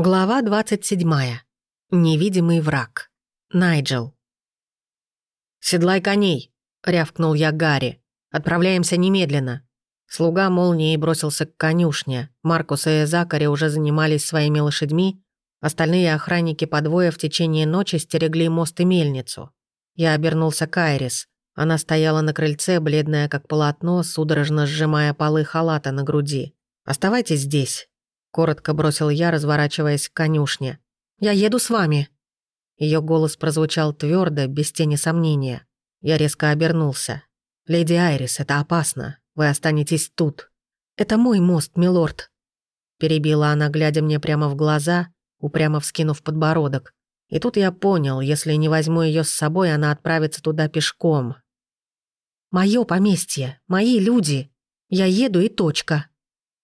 Глава 27. Невидимый враг. Найджел. «Седлай коней!» — рявкнул я Гарри. «Отправляемся немедленно!» Слуга молнией бросился к конюшне. Маркус и Закари уже занимались своими лошадьми. Остальные охранники подвоя в течение ночи стерегли мост и мельницу. Я обернулся к Айрис. Она стояла на крыльце, бледная как полотно, судорожно сжимая полы халата на груди. «Оставайтесь здесь», Коротко бросил я, разворачиваясь к конюшне. «Я еду с вами». Ее голос прозвучал твердо, без тени сомнения. Я резко обернулся. «Леди Айрис, это опасно. Вы останетесь тут». «Это мой мост, милорд», — перебила она, глядя мне прямо в глаза, упрямо вскинув подбородок. И тут я понял, если не возьму ее с собой, она отправится туда пешком. «Моё поместье, мои люди. Я еду и точка».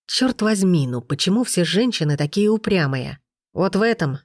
Черт возьми, ну почему все женщины такие упрямые? Вот в этом.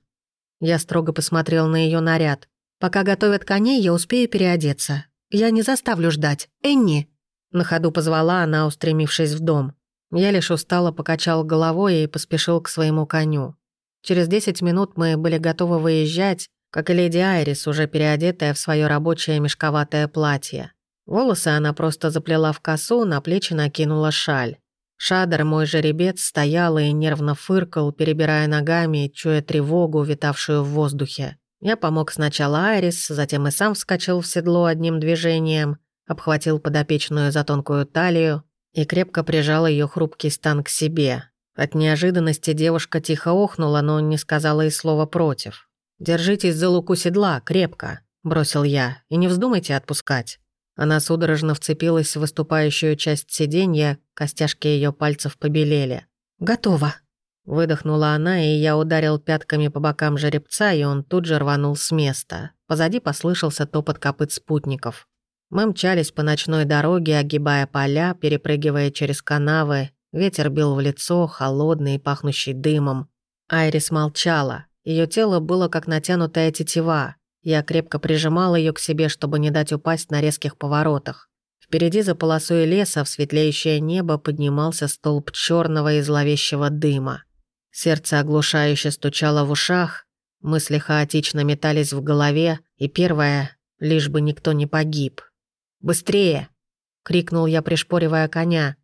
Я строго посмотрел на ее наряд. Пока готовят коней, я успею переодеться. Я не заставлю ждать. Энни. На ходу позвала она, устремившись в дом. Я лишь устало покачал головой и поспешил к своему коню. Через десять минут мы были готовы выезжать, как и леди Айрис, уже переодетая в свое рабочее мешковатое платье. Волосы она просто заплела в косу, на плечи накинула шаль. Шадер, мой жеребец, стоял и нервно фыркал, перебирая ногами, чуя тревогу, витавшую в воздухе. Я помог сначала Айрис, затем и сам вскочил в седло одним движением, обхватил подопечную за тонкую талию и крепко прижал ее хрупкий стан к себе. От неожиданности девушка тихо охнула, но не сказала и слова против. «Держитесь за луку седла, крепко», — бросил я, — «и не вздумайте отпускать». Она судорожно вцепилась в выступающую часть сиденья, костяшки ее пальцев побелели. «Готово!» Выдохнула она, и я ударил пятками по бокам жеребца, и он тут же рванул с места. Позади послышался топот копыт спутников. Мы мчались по ночной дороге, огибая поля, перепрыгивая через канавы. Ветер бил в лицо, холодный и пахнущий дымом. Айрис молчала. Ее тело было как натянутая тетива. Я крепко прижимал ее к себе, чтобы не дать упасть на резких поворотах. Впереди за полосой леса в светлеющее небо поднимался столб черного и зловещего дыма. Сердце оглушающе стучало в ушах, мысли хаотично метались в голове, и первое — лишь бы никто не погиб. «Быстрее!» — крикнул я, пришпоривая коня.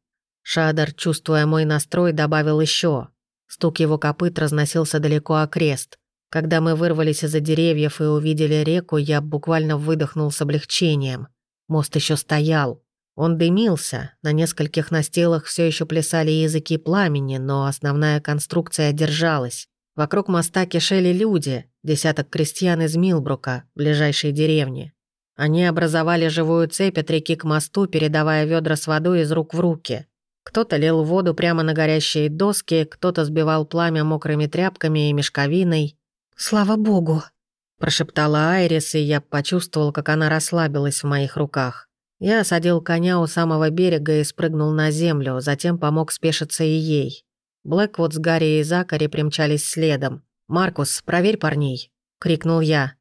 Шадар, чувствуя мой настрой, добавил еще. Стук его копыт разносился далеко окрест. Когда мы вырвались из-за деревьев и увидели реку, я буквально выдохнул с облегчением. Мост еще стоял. Он дымился, на нескольких настилах все еще плясали языки пламени, но основная конструкция держалась. Вокруг моста кишели люди, десяток крестьян из Милбрука, ближайшей деревни. Они образовали живую цепь от реки к мосту, передавая ведра с водой из рук в руки. Кто-то лил воду прямо на горящие доски, кто-то сбивал пламя мокрыми тряпками и мешковиной. «Слава богу!» – прошептала Айрис, и я почувствовал, как она расслабилась в моих руках. Я осадил коня у самого берега и спрыгнул на землю, затем помог спешиться и ей. Блэквуд с Гарри и Закари примчались следом. «Маркус, проверь парней!» – крикнул я.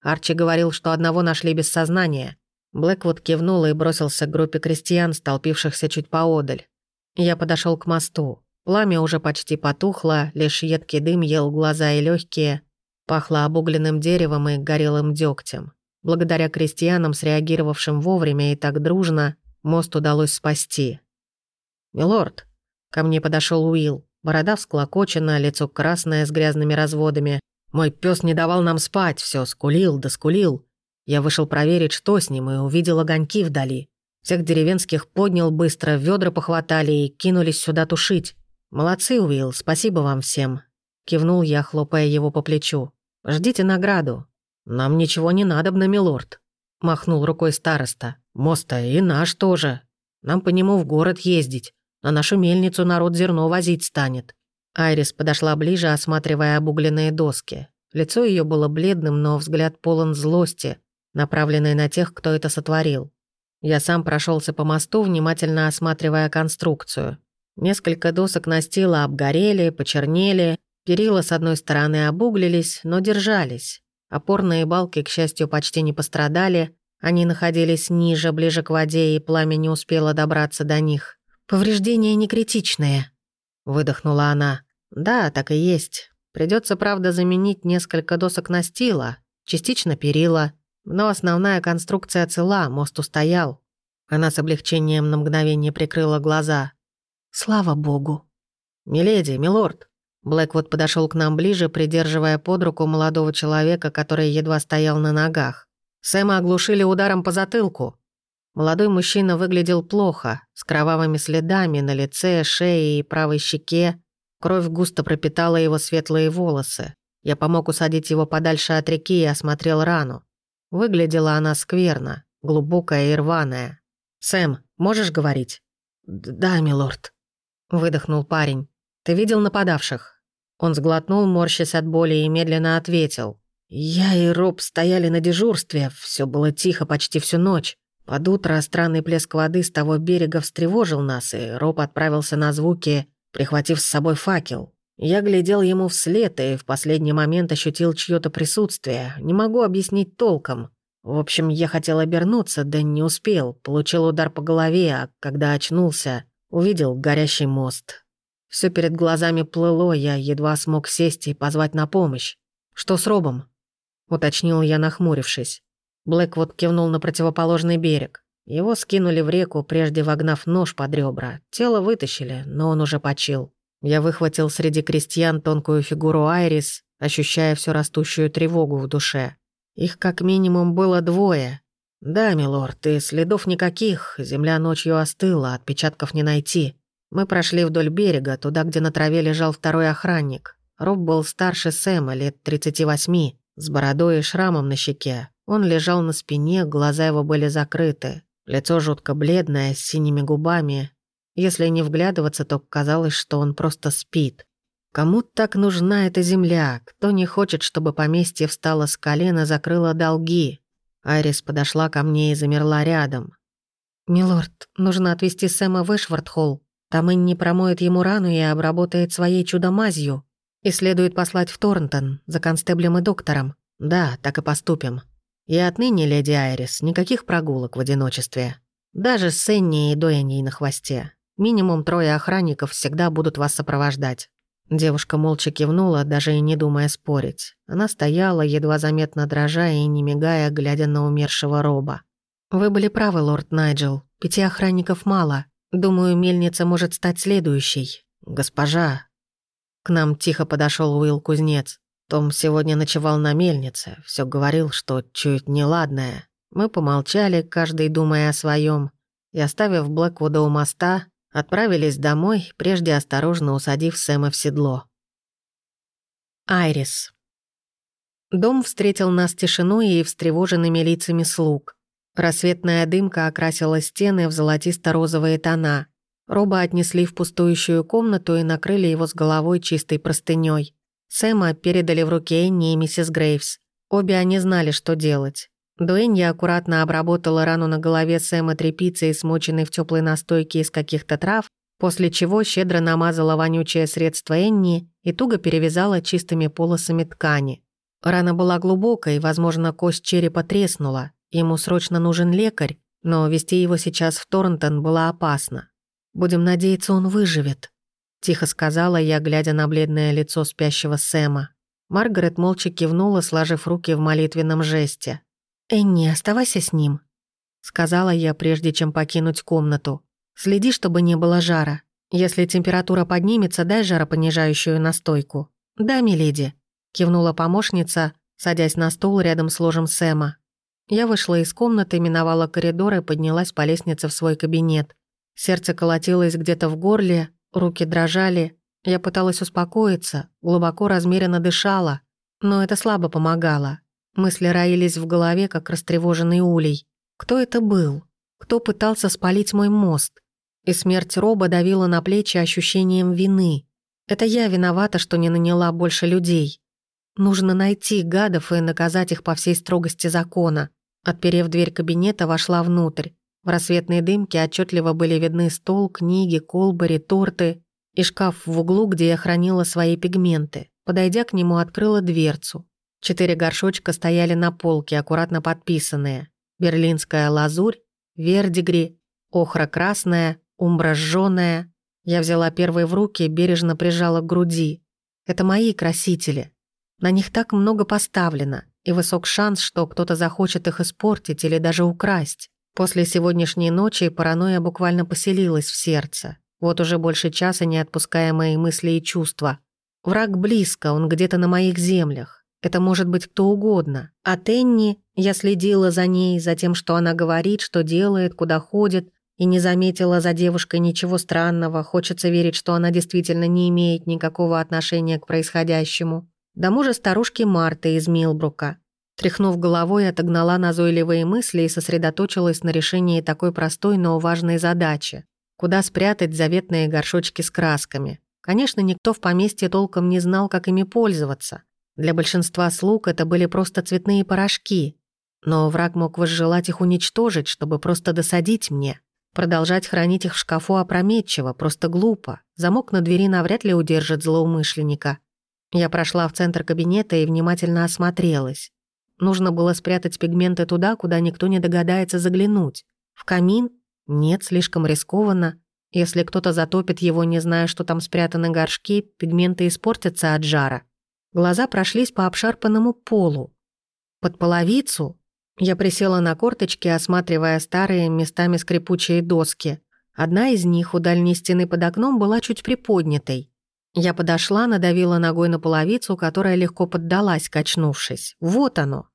Арчи говорил, что одного нашли без сознания. Блэквуд кивнул и бросился к группе крестьян, столпившихся чуть поодаль. Я подошел к мосту. Пламя уже почти потухло, лишь едкий дым ел глаза и легкие, Пахло обугленным деревом и горелым дегтем. Благодаря крестьянам, среагировавшим вовремя и так дружно, мост удалось спасти. «Милорд», — ко мне подошел Уилл, борода всклокочена, лицо красное с грязными разводами. «Мой пес не давал нам спать, все скулил да скулил. Я вышел проверить, что с ним, и увидел огоньки вдали. Всех деревенских поднял быстро, ведра похватали и кинулись сюда тушить. Молодцы, Уилл, спасибо вам всем», — кивнул я, хлопая его по плечу. Ждите награду. Нам ничего не надо, милорд», — махнул рукой староста. «Моста и наш тоже. Нам по нему в город ездить. На нашу мельницу народ зерно возить станет». Айрис подошла ближе, осматривая обугленные доски. Лицо ее было бледным, но взгляд полон злости, направленный на тех, кто это сотворил. Я сам прошелся по мосту, внимательно осматривая конструкцию. Несколько досок настила обгорели, почернели, Перила с одной стороны обуглились, но держались. Опорные балки, к счастью, почти не пострадали. Они находились ниже, ближе к воде, и пламя не успело добраться до них. «Повреждения не критичные», — выдохнула она. «Да, так и есть. Придется, правда, заменить несколько досок настила, частично перила, но основная конструкция цела, мост устоял. Она с облегчением на мгновение прикрыла глаза. «Слава богу!» «Миледи, милорд!» Блэквуд подошел к нам ближе, придерживая под руку молодого человека, который едва стоял на ногах. Сэма оглушили ударом по затылку. Молодой мужчина выглядел плохо, с кровавыми следами на лице, шее и правой щеке. Кровь густо пропитала его светлые волосы. Я помог усадить его подальше от реки и осмотрел рану. Выглядела она скверно, глубокая и рваная. «Сэм, можешь говорить?» «Да, милорд», — выдохнул парень. «Ты видел нападавших?» Он сглотнул, морщась от боли, и медленно ответил. «Я и Роб стояли на дежурстве, все было тихо почти всю ночь. Под утро странный плеск воды с того берега встревожил нас, и Роб отправился на звуки, прихватив с собой факел. Я глядел ему вслед и в последний момент ощутил чьё то присутствие. Не могу объяснить толком. В общем, я хотел обернуться, да не успел. Получил удар по голове, а когда очнулся, увидел горящий мост. Все перед глазами плыло, я едва смог сесть и позвать на помощь. «Что с Робом?» — уточнил я, нахмурившись. Блэквуд кивнул на противоположный берег. Его скинули в реку, прежде вогнав нож под ребра. Тело вытащили, но он уже почил. Я выхватил среди крестьян тонкую фигуру Айрис, ощущая всю растущую тревогу в душе. Их как минимум было двое. Да, милорд, и следов никаких, земля ночью остыла, отпечатков не найти. Мы прошли вдоль берега, туда, где на траве лежал второй охранник. Роб был старше Сэма, лет 38, с бородой и шрамом на щеке. Он лежал на спине, глаза его были закрыты. Лицо жутко бледное, с синими губами. Если не вглядываться, то казалось, что он просто спит. Кому так нужна эта земля? Кто не хочет, чтобы поместье встало с колена, закрыло долги? Айрис подошла ко мне и замерла рядом. «Милорд, нужно отвезти Сэма в Эшвардхолл. Там Инни промоет ему рану и обработает своей чудо-мазью. И следует послать в Торнтон за констеблем и доктором. Да, так и поступим. И отныне, леди Айрис, никаких прогулок в одиночестве. Даже с Энни и Доэней на хвосте. Минимум трое охранников всегда будут вас сопровождать. Девушка молча кивнула, даже и не думая спорить. Она стояла, едва заметно дрожа и не мигая, глядя на умершего Роба. «Вы были правы, лорд Найджел. Пяти охранников мало. Думаю, мельница может стать следующей. Госпожа...» К нам тихо подошел Уилл Кузнец. Том сегодня ночевал на мельнице, все говорил, что чуть неладное. Мы помолчали, каждый думая о своем, и, оставив Блэквуда у моста, Отправились домой, прежде осторожно усадив Сэма в седло. Айрис. Дом встретил нас тишиной и встревоженными лицами слуг. Рассветная дымка окрасила стены в золотисто-розовые тона. Роба отнесли в пустующую комнату и накрыли его с головой чистой простыней. Сэма передали в руки Энни и миссис Грейвс. Обе они знали, что делать. Дуэнья аккуратно обработала рану на голове Сэма тряпицей, смоченной в теплой настойке из каких-то трав, после чего щедро намазала вонючее средство Энни и туго перевязала чистыми полосами ткани. Рана была глубокой, возможно, кость черепа треснула. Ему срочно нужен лекарь, но вести его сейчас в Торнтон было опасно. «Будем надеяться, он выживет», — тихо сказала я, глядя на бледное лицо спящего Сэма. Маргарет молча кивнула, сложив руки в молитвенном жесте. «Энни, оставайся с ним», — сказала я, прежде чем покинуть комнату. «Следи, чтобы не было жара. Если температура поднимется, дай жаропонижающую настойку». «Да, миледи», — кивнула помощница, садясь на стул рядом с ложем Сэма. Я вышла из комнаты, миновала коридор и поднялась по лестнице в свой кабинет. Сердце колотилось где-то в горле, руки дрожали. Я пыталась успокоиться, глубоко размеренно дышала, но это слабо помогало. Мысли роились в голове, как растревоженный улей. Кто это был? Кто пытался спалить мой мост? И смерть Роба давила на плечи ощущением вины. Это я виновата, что не наняла больше людей. Нужно найти гадов и наказать их по всей строгости закона. Отперев дверь кабинета, вошла внутрь. В рассветной дымке отчетливо были видны стол, книги, колбари, торты и шкаф в углу, где я хранила свои пигменты. Подойдя к нему, открыла дверцу. Четыре горшочка стояли на полке, аккуратно подписанные. Берлинская лазурь, вердигри, охра красная, умбра жжёная. Я взяла первый в руки бережно прижала к груди. Это мои красители. На них так много поставлено, и высок шанс, что кто-то захочет их испортить или даже украсть. После сегодняшней ночи паранойя буквально поселилась в сердце. Вот уже больше часа не отпуская мои мысли и чувства. Враг близко, он где-то на моих землях. Это может быть кто угодно. А Тенни, я следила за ней, за тем, что она говорит, что делает, куда ходит, и не заметила за девушкой ничего странного. Хочется верить, что она действительно не имеет никакого отношения к происходящему. До мужа старушки Марты из Милбрука. Тряхнув головой, отогнала назойливые мысли и сосредоточилась на решении такой простой, но важной задачи. Куда спрятать заветные горшочки с красками? Конечно, никто в поместье толком не знал, как ими пользоваться. Для большинства слуг это были просто цветные порошки. Но враг мог возжелать их уничтожить, чтобы просто досадить мне. Продолжать хранить их в шкафу опрометчиво, просто глупо. Замок на двери навряд ли удержит злоумышленника. Я прошла в центр кабинета и внимательно осмотрелась. Нужно было спрятать пигменты туда, куда никто не догадается заглянуть. В камин нет, слишком рискованно. Если кто-то затопит его, не зная, что там спрятаны горшки, пигменты испортятся от жара. Глаза прошлись по обшарпанному полу. Под половицу я присела на корточки, осматривая старые, местами скрипучие доски. Одна из них у дальней стены под окном была чуть приподнятой. Я подошла, надавила ногой на половицу, которая легко поддалась, качнувшись. Вот оно.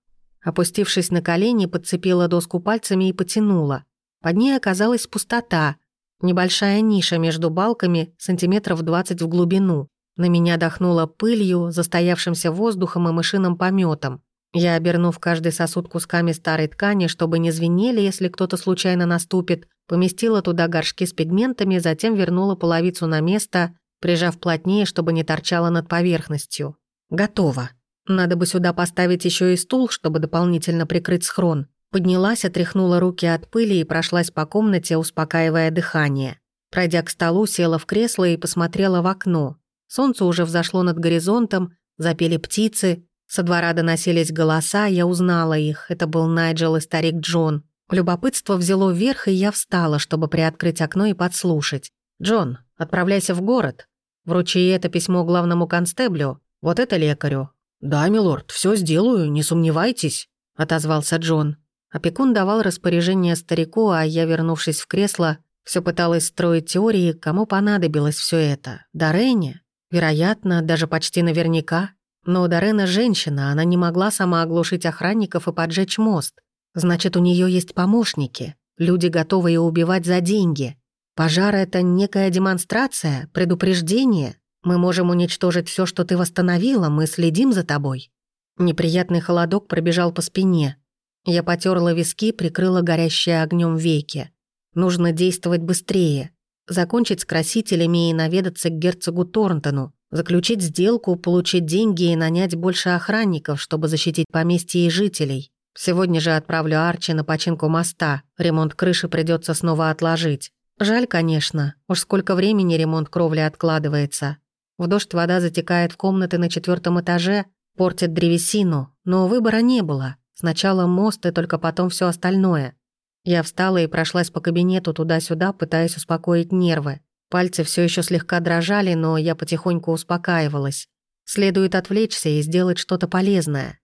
Опустившись на колени, подцепила доску пальцами и потянула. Под ней оказалась пустота, небольшая ниша между балками, сантиметров 20 в глубину. На меня дохнуло пылью, застоявшимся воздухом и мышиным пометом. Я, обернув каждый сосуд кусками старой ткани, чтобы не звенели, если кто-то случайно наступит, поместила туда горшки с пигментами, затем вернула половицу на место, прижав плотнее, чтобы не торчала над поверхностью. Готово. Надо бы сюда поставить еще и стул, чтобы дополнительно прикрыть схрон. Поднялась, отряхнула руки от пыли и прошлась по комнате, успокаивая дыхание. Пройдя к столу, села в кресло и посмотрела в окно. Солнце уже взошло над горизонтом, запели птицы, со двора доносились голоса, я узнала их. Это был Найджел и старик Джон. Любопытство взяло вверх, и я встала, чтобы приоткрыть окно и подслушать. «Джон, отправляйся в город. Вручи это письмо главному констеблю, вот это лекарю». «Да, милорд, все сделаю, не сомневайтесь», — отозвался Джон. Опекун давал распоряжение старику, а я, вернувшись в кресло, все пыталась строить теории, кому понадобилось все это. Дарене? Вероятно, даже почти наверняка. Но Дарена женщина, она не могла сама оглушить охранников и поджечь мост. Значит, у нее есть помощники, люди, готовые убивать за деньги. Пожар — это некая демонстрация, предупреждение. Мы можем уничтожить все, что ты восстановила, мы следим за тобой. Неприятный холодок пробежал по спине. Я потерла виски, прикрыла горящие огнем веки. Нужно действовать быстрее. Закончить с красителями и наведаться к герцогу Торнтону. Заключить сделку, получить деньги и нанять больше охранников, чтобы защитить поместье и жителей. Сегодня же отправлю Арчи на починку моста. Ремонт крыши придется снова отложить. Жаль, конечно. Уж сколько времени ремонт кровли откладывается. В дождь вода затекает в комнаты на четвертом этаже, портит древесину, но выбора не было. Сначала мост и только потом все остальное. Я встала и прошлась по кабинету туда-сюда, пытаясь успокоить нервы. Пальцы все еще слегка дрожали, но я потихоньку успокаивалась. Следует отвлечься и сделать что-то полезное.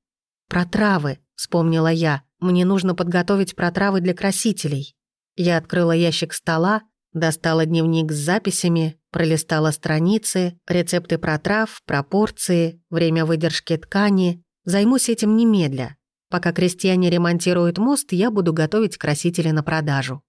«Про травы», — вспомнила я. «Мне нужно подготовить протравы для красителей». Я открыла ящик стола, достала дневник с записями, пролистала страницы, рецепты протрав, пропорции, время выдержки ткани. Займусь этим немедля. Пока крестьяне ремонтируют мост, я буду готовить красители на продажу.